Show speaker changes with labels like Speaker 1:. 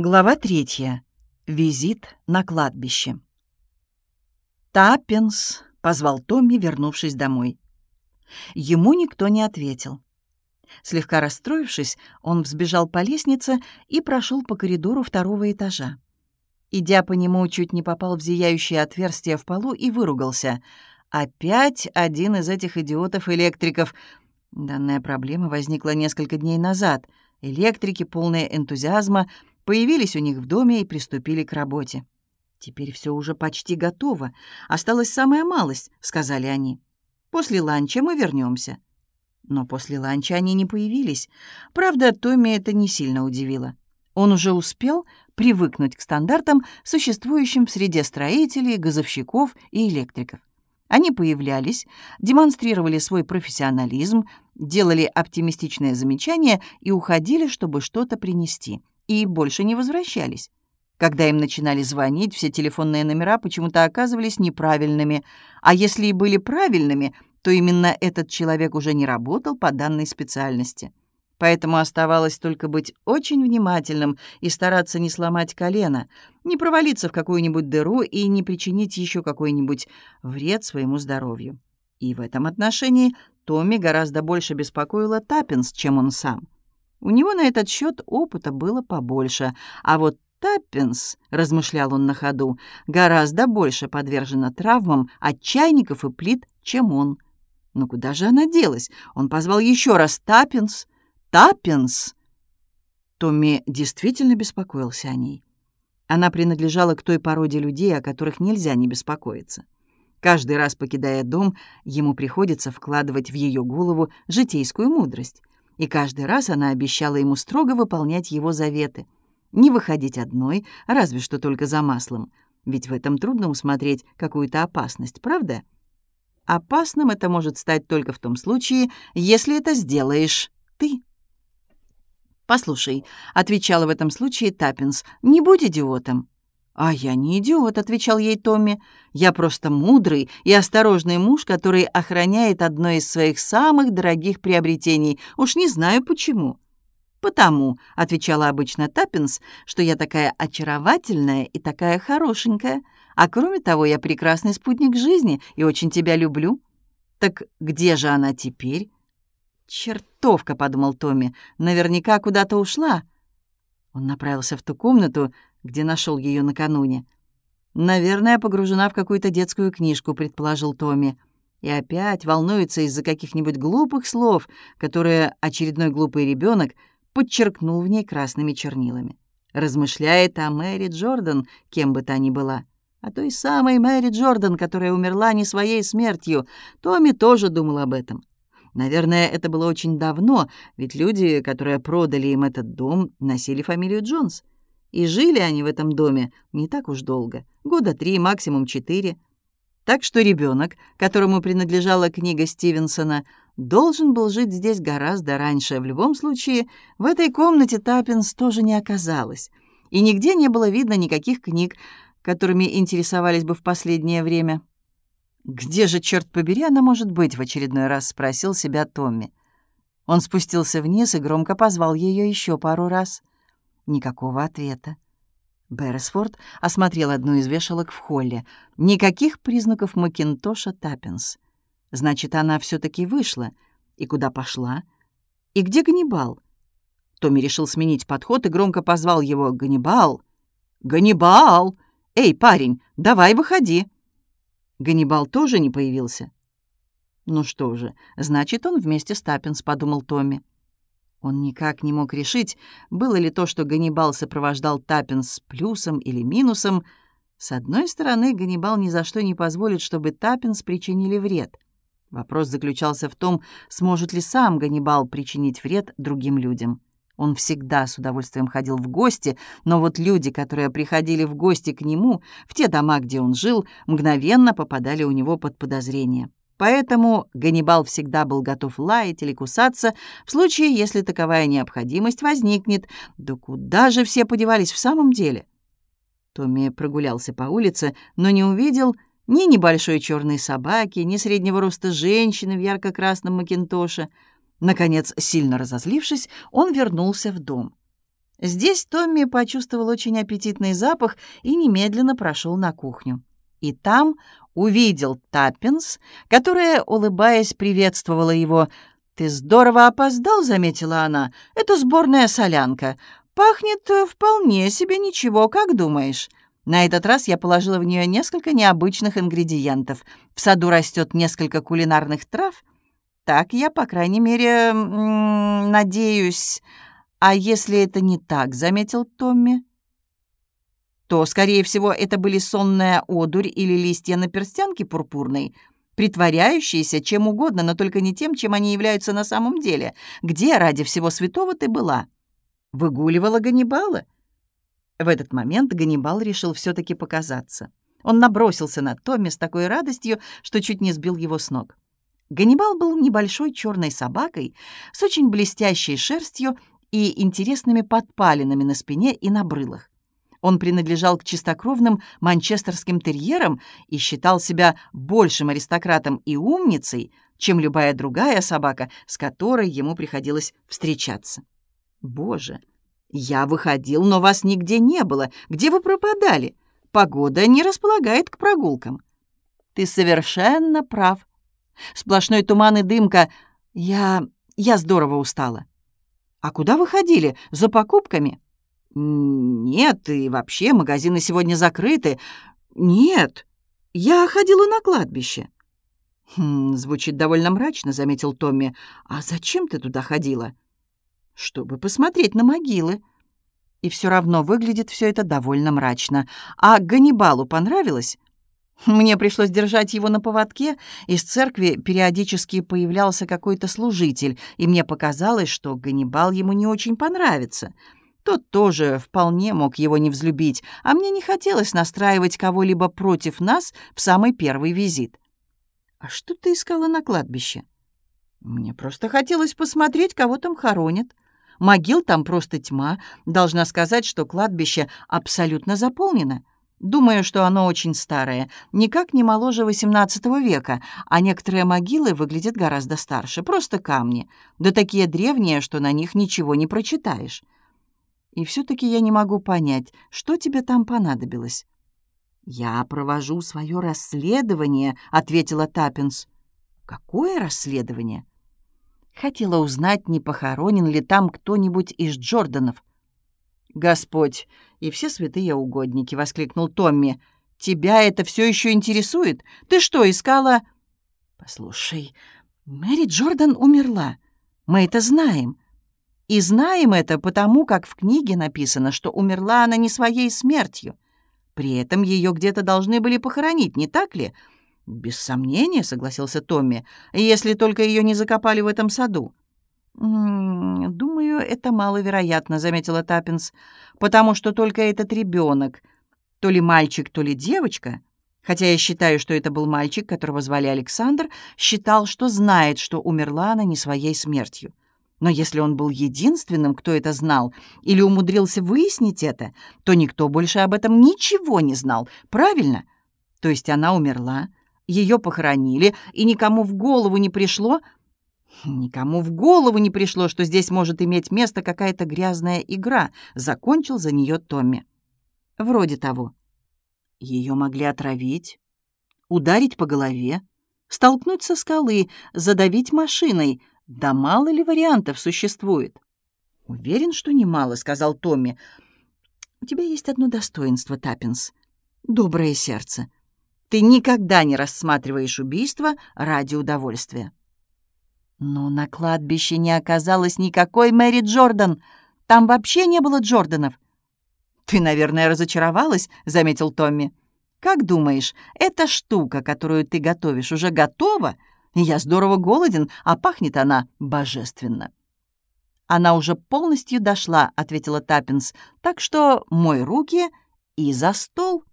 Speaker 1: Глава третья. Визит на кладбище. «Таппинс», — позвал Томми, вернувшись домой. Ему никто не ответил. Слегка расстроившись, он взбежал по лестнице и прошел по коридору второго этажа. Идя по нему, чуть не попал в зияющее отверстие в полу и выругался. Опять один из этих идиотов-электриков. Данная проблема возникла несколько дней назад. Электрики, полные энтузиазма, — появились у них в доме и приступили к работе. «Теперь все уже почти готово. Осталась самая малость», — сказали они. «После ланча мы вернемся. Но после ланча они не появились. Правда, Томми это не сильно удивило. Он уже успел привыкнуть к стандартам, существующим в среде строителей, газовщиков и электриков. Они появлялись, демонстрировали свой профессионализм, делали оптимистичные замечания и уходили, чтобы что-то принести — и больше не возвращались. Когда им начинали звонить, все телефонные номера почему-то оказывались неправильными, а если и были правильными, то именно этот человек уже не работал по данной специальности. Поэтому оставалось только быть очень внимательным и стараться не сломать колено, не провалиться в какую-нибудь дыру и не причинить еще какой-нибудь вред своему здоровью. И в этом отношении Томми гораздо больше беспокоила Таппинс, чем он сам. У него на этот счет опыта было побольше, а вот Таппинс, размышлял он на ходу, гораздо больше подвержена травмам от чайников и плит, чем он. Но куда же она делась? Он позвал еще раз Таппинс. Таппинс! Томми действительно беспокоился о ней. Она принадлежала к той породе людей, о которых нельзя не беспокоиться. Каждый раз, покидая дом, ему приходится вкладывать в ее голову житейскую мудрость и каждый раз она обещала ему строго выполнять его заветы. Не выходить одной, разве что только за маслом. Ведь в этом трудно усмотреть какую-то опасность, правда? Опасным это может стать только в том случае, если это сделаешь ты. «Послушай», — отвечала в этом случае Таппинс, — «не будь идиотом. «А я не идиот», — отвечал ей Томми. «Я просто мудрый и осторожный муж, который охраняет одно из своих самых дорогих приобретений. Уж не знаю почему». «Потому», — отвечала обычно Таппинс, «что я такая очаровательная и такая хорошенькая. А кроме того, я прекрасный спутник жизни и очень тебя люблю». «Так где же она теперь?» «Чертовка», — подумал Томми, — «наверняка куда-то ушла». Он направился в ту комнату, где нашел ее накануне. «Наверное, погружена в какую-то детскую книжку», — предположил Томми. И опять волнуется из-за каких-нибудь глупых слов, которые очередной глупый ребенок подчеркнул в ней красными чернилами. Размышляет о Мэри Джордан, кем бы та ни была. О той самой Мэри Джордан, которая умерла не своей смертью. Томми тоже думал об этом. Наверное, это было очень давно, ведь люди, которые продали им этот дом, носили фамилию Джонс. И жили они в этом доме не так уж долго, года три, максимум четыре. Так что ребенок, которому принадлежала книга Стивенсона, должен был жить здесь гораздо раньше. В любом случае, в этой комнате Таппинс тоже не оказалось. И нигде не было видно никаких книг, которыми интересовались бы в последнее время. «Где же, черт побери, она может быть?» — в очередной раз спросил себя Томми. Он спустился вниз и громко позвал ее еще пару раз. Никакого ответа. Берресфорд осмотрел одну из вешалок в холле. Никаких признаков Макинтоша Таппинс. Значит, она все таки вышла. И куда пошла? И где Ганнибал? Томми решил сменить подход и громко позвал его «Ганнибал! Ганнибал! Эй, парень, давай выходи!» Ганнибал тоже не появился. «Ну что же, значит, он вместе с Таппинс», — подумал Томми. Он никак не мог решить, было ли то, что Ганнибал сопровождал Таппинс с плюсом или минусом. С одной стороны, Ганнибал ни за что не позволит, чтобы Таппинс причинили вред. Вопрос заключался в том, сможет ли сам Ганнибал причинить вред другим людям. Он всегда с удовольствием ходил в гости, но вот люди, которые приходили в гости к нему, в те дома, где он жил, мгновенно попадали у него под подозрение. Поэтому Ганнибал всегда был готов лаять или кусаться в случае, если таковая необходимость возникнет. Да куда же все подевались в самом деле? Томми прогулялся по улице, но не увидел ни небольшой черной собаки, ни среднего роста женщины в ярко-красном макинтоше. Наконец, сильно разозлившись, он вернулся в дом. Здесь Томми почувствовал очень аппетитный запах и немедленно прошел на кухню. И там увидел Таппинс, которая, улыбаясь, приветствовала его. «Ты здорово опоздал», — заметила она. «Это сборная солянка. Пахнет э, вполне себе ничего, как думаешь?» На этот раз я положила в нее несколько необычных ингредиентов. В саду растет несколько кулинарных трав. Так я, по крайней мере, надеюсь... «А если это не так?» — заметил Томми. «То, скорее всего, это были сонная одурь или листья на перстянке пурпурной, притворяющиеся чем угодно, но только не тем, чем они являются на самом деле. Где ради всего святого ты была? Выгуливала Ганнибала?» В этот момент Ганнибал решил все-таки показаться. Он набросился на Томми с такой радостью, что чуть не сбил его с ног. Ганнибал был небольшой черной собакой с очень блестящей шерстью и интересными подпалинами на спине и на брылах. Он принадлежал к чистокровным манчестерским терьерам и считал себя большим аристократом и умницей, чем любая другая собака, с которой ему приходилось встречаться. «Боже, я выходил, но вас нигде не было. Где вы пропадали? Погода не располагает к прогулкам». «Ты совершенно прав. Сплошной туман и дымка. Я... я здорово устала». «А куда вы ходили? За покупками?» «Нет, и вообще магазины сегодня закрыты. Нет, я ходила на кладбище». «Хм, звучит довольно мрачно», — заметил Томми. «А зачем ты туда ходила?» «Чтобы посмотреть на могилы». И все равно выглядит все это довольно мрачно. А Ганнибалу понравилось? Мне пришлось держать его на поводке, из церкви периодически появлялся какой-то служитель, и мне показалось, что Ганнибал ему не очень понравится. Тот тоже вполне мог его не взлюбить, а мне не хотелось настраивать кого-либо против нас в самый первый визит. «А что ты искала на кладбище?» «Мне просто хотелось посмотреть, кого там хоронят. Могил там просто тьма. Должна сказать, что кладбище абсолютно заполнено». Думаю, что оно очень старое, никак не моложе XVIII века, а некоторые могилы выглядят гораздо старше, просто камни, да такие древние, что на них ничего не прочитаешь. И все-таки я не могу понять, что тебе там понадобилось. «Я провожу свое расследование», — ответила Таппинс. «Какое расследование?» Хотела узнать, не похоронен ли там кто-нибудь из Джорданов. «Господь и все святые угодники!» — воскликнул Томми. «Тебя это все еще интересует? Ты что, искала...» «Послушай, Мэри Джордан умерла. Мы это знаем. И знаем это потому, как в книге написано, что умерла она не своей смертью. При этом ее где-то должны были похоронить, не так ли?» «Без сомнения», — согласился Томми, — «если только ее не закопали в этом саду». «Думаю, это маловероятно», — заметила Таппинс, «потому что только этот ребенок, то ли мальчик, то ли девочка, хотя я считаю, что это был мальчик, которого звали Александр, считал, что знает, что умерла она не своей смертью. Но если он был единственным, кто это знал, или умудрился выяснить это, то никто больше об этом ничего не знал, правильно? То есть она умерла, ее похоронили, и никому в голову не пришло, Никому в голову не пришло, что здесь может иметь место какая-то грязная игра, закончил за нее Томми. Вроде того. Ее могли отравить, ударить по голове, столкнуть со скалы, задавить машиной. Да мало ли вариантов существует. «Уверен, что немало», — сказал Томми. «У тебя есть одно достоинство, Таппинс. Доброе сердце. Ты никогда не рассматриваешь убийство ради удовольствия». Но на кладбище не оказалось никакой Мэри Джордан. Там вообще не было Джорданов. «Ты, наверное, разочаровалась», — заметил Томми. «Как думаешь, эта штука, которую ты готовишь, уже готова? Я здорово голоден, а пахнет она божественно». «Она уже полностью дошла», — ответила Таппинс. «Так что мой руки и за стол».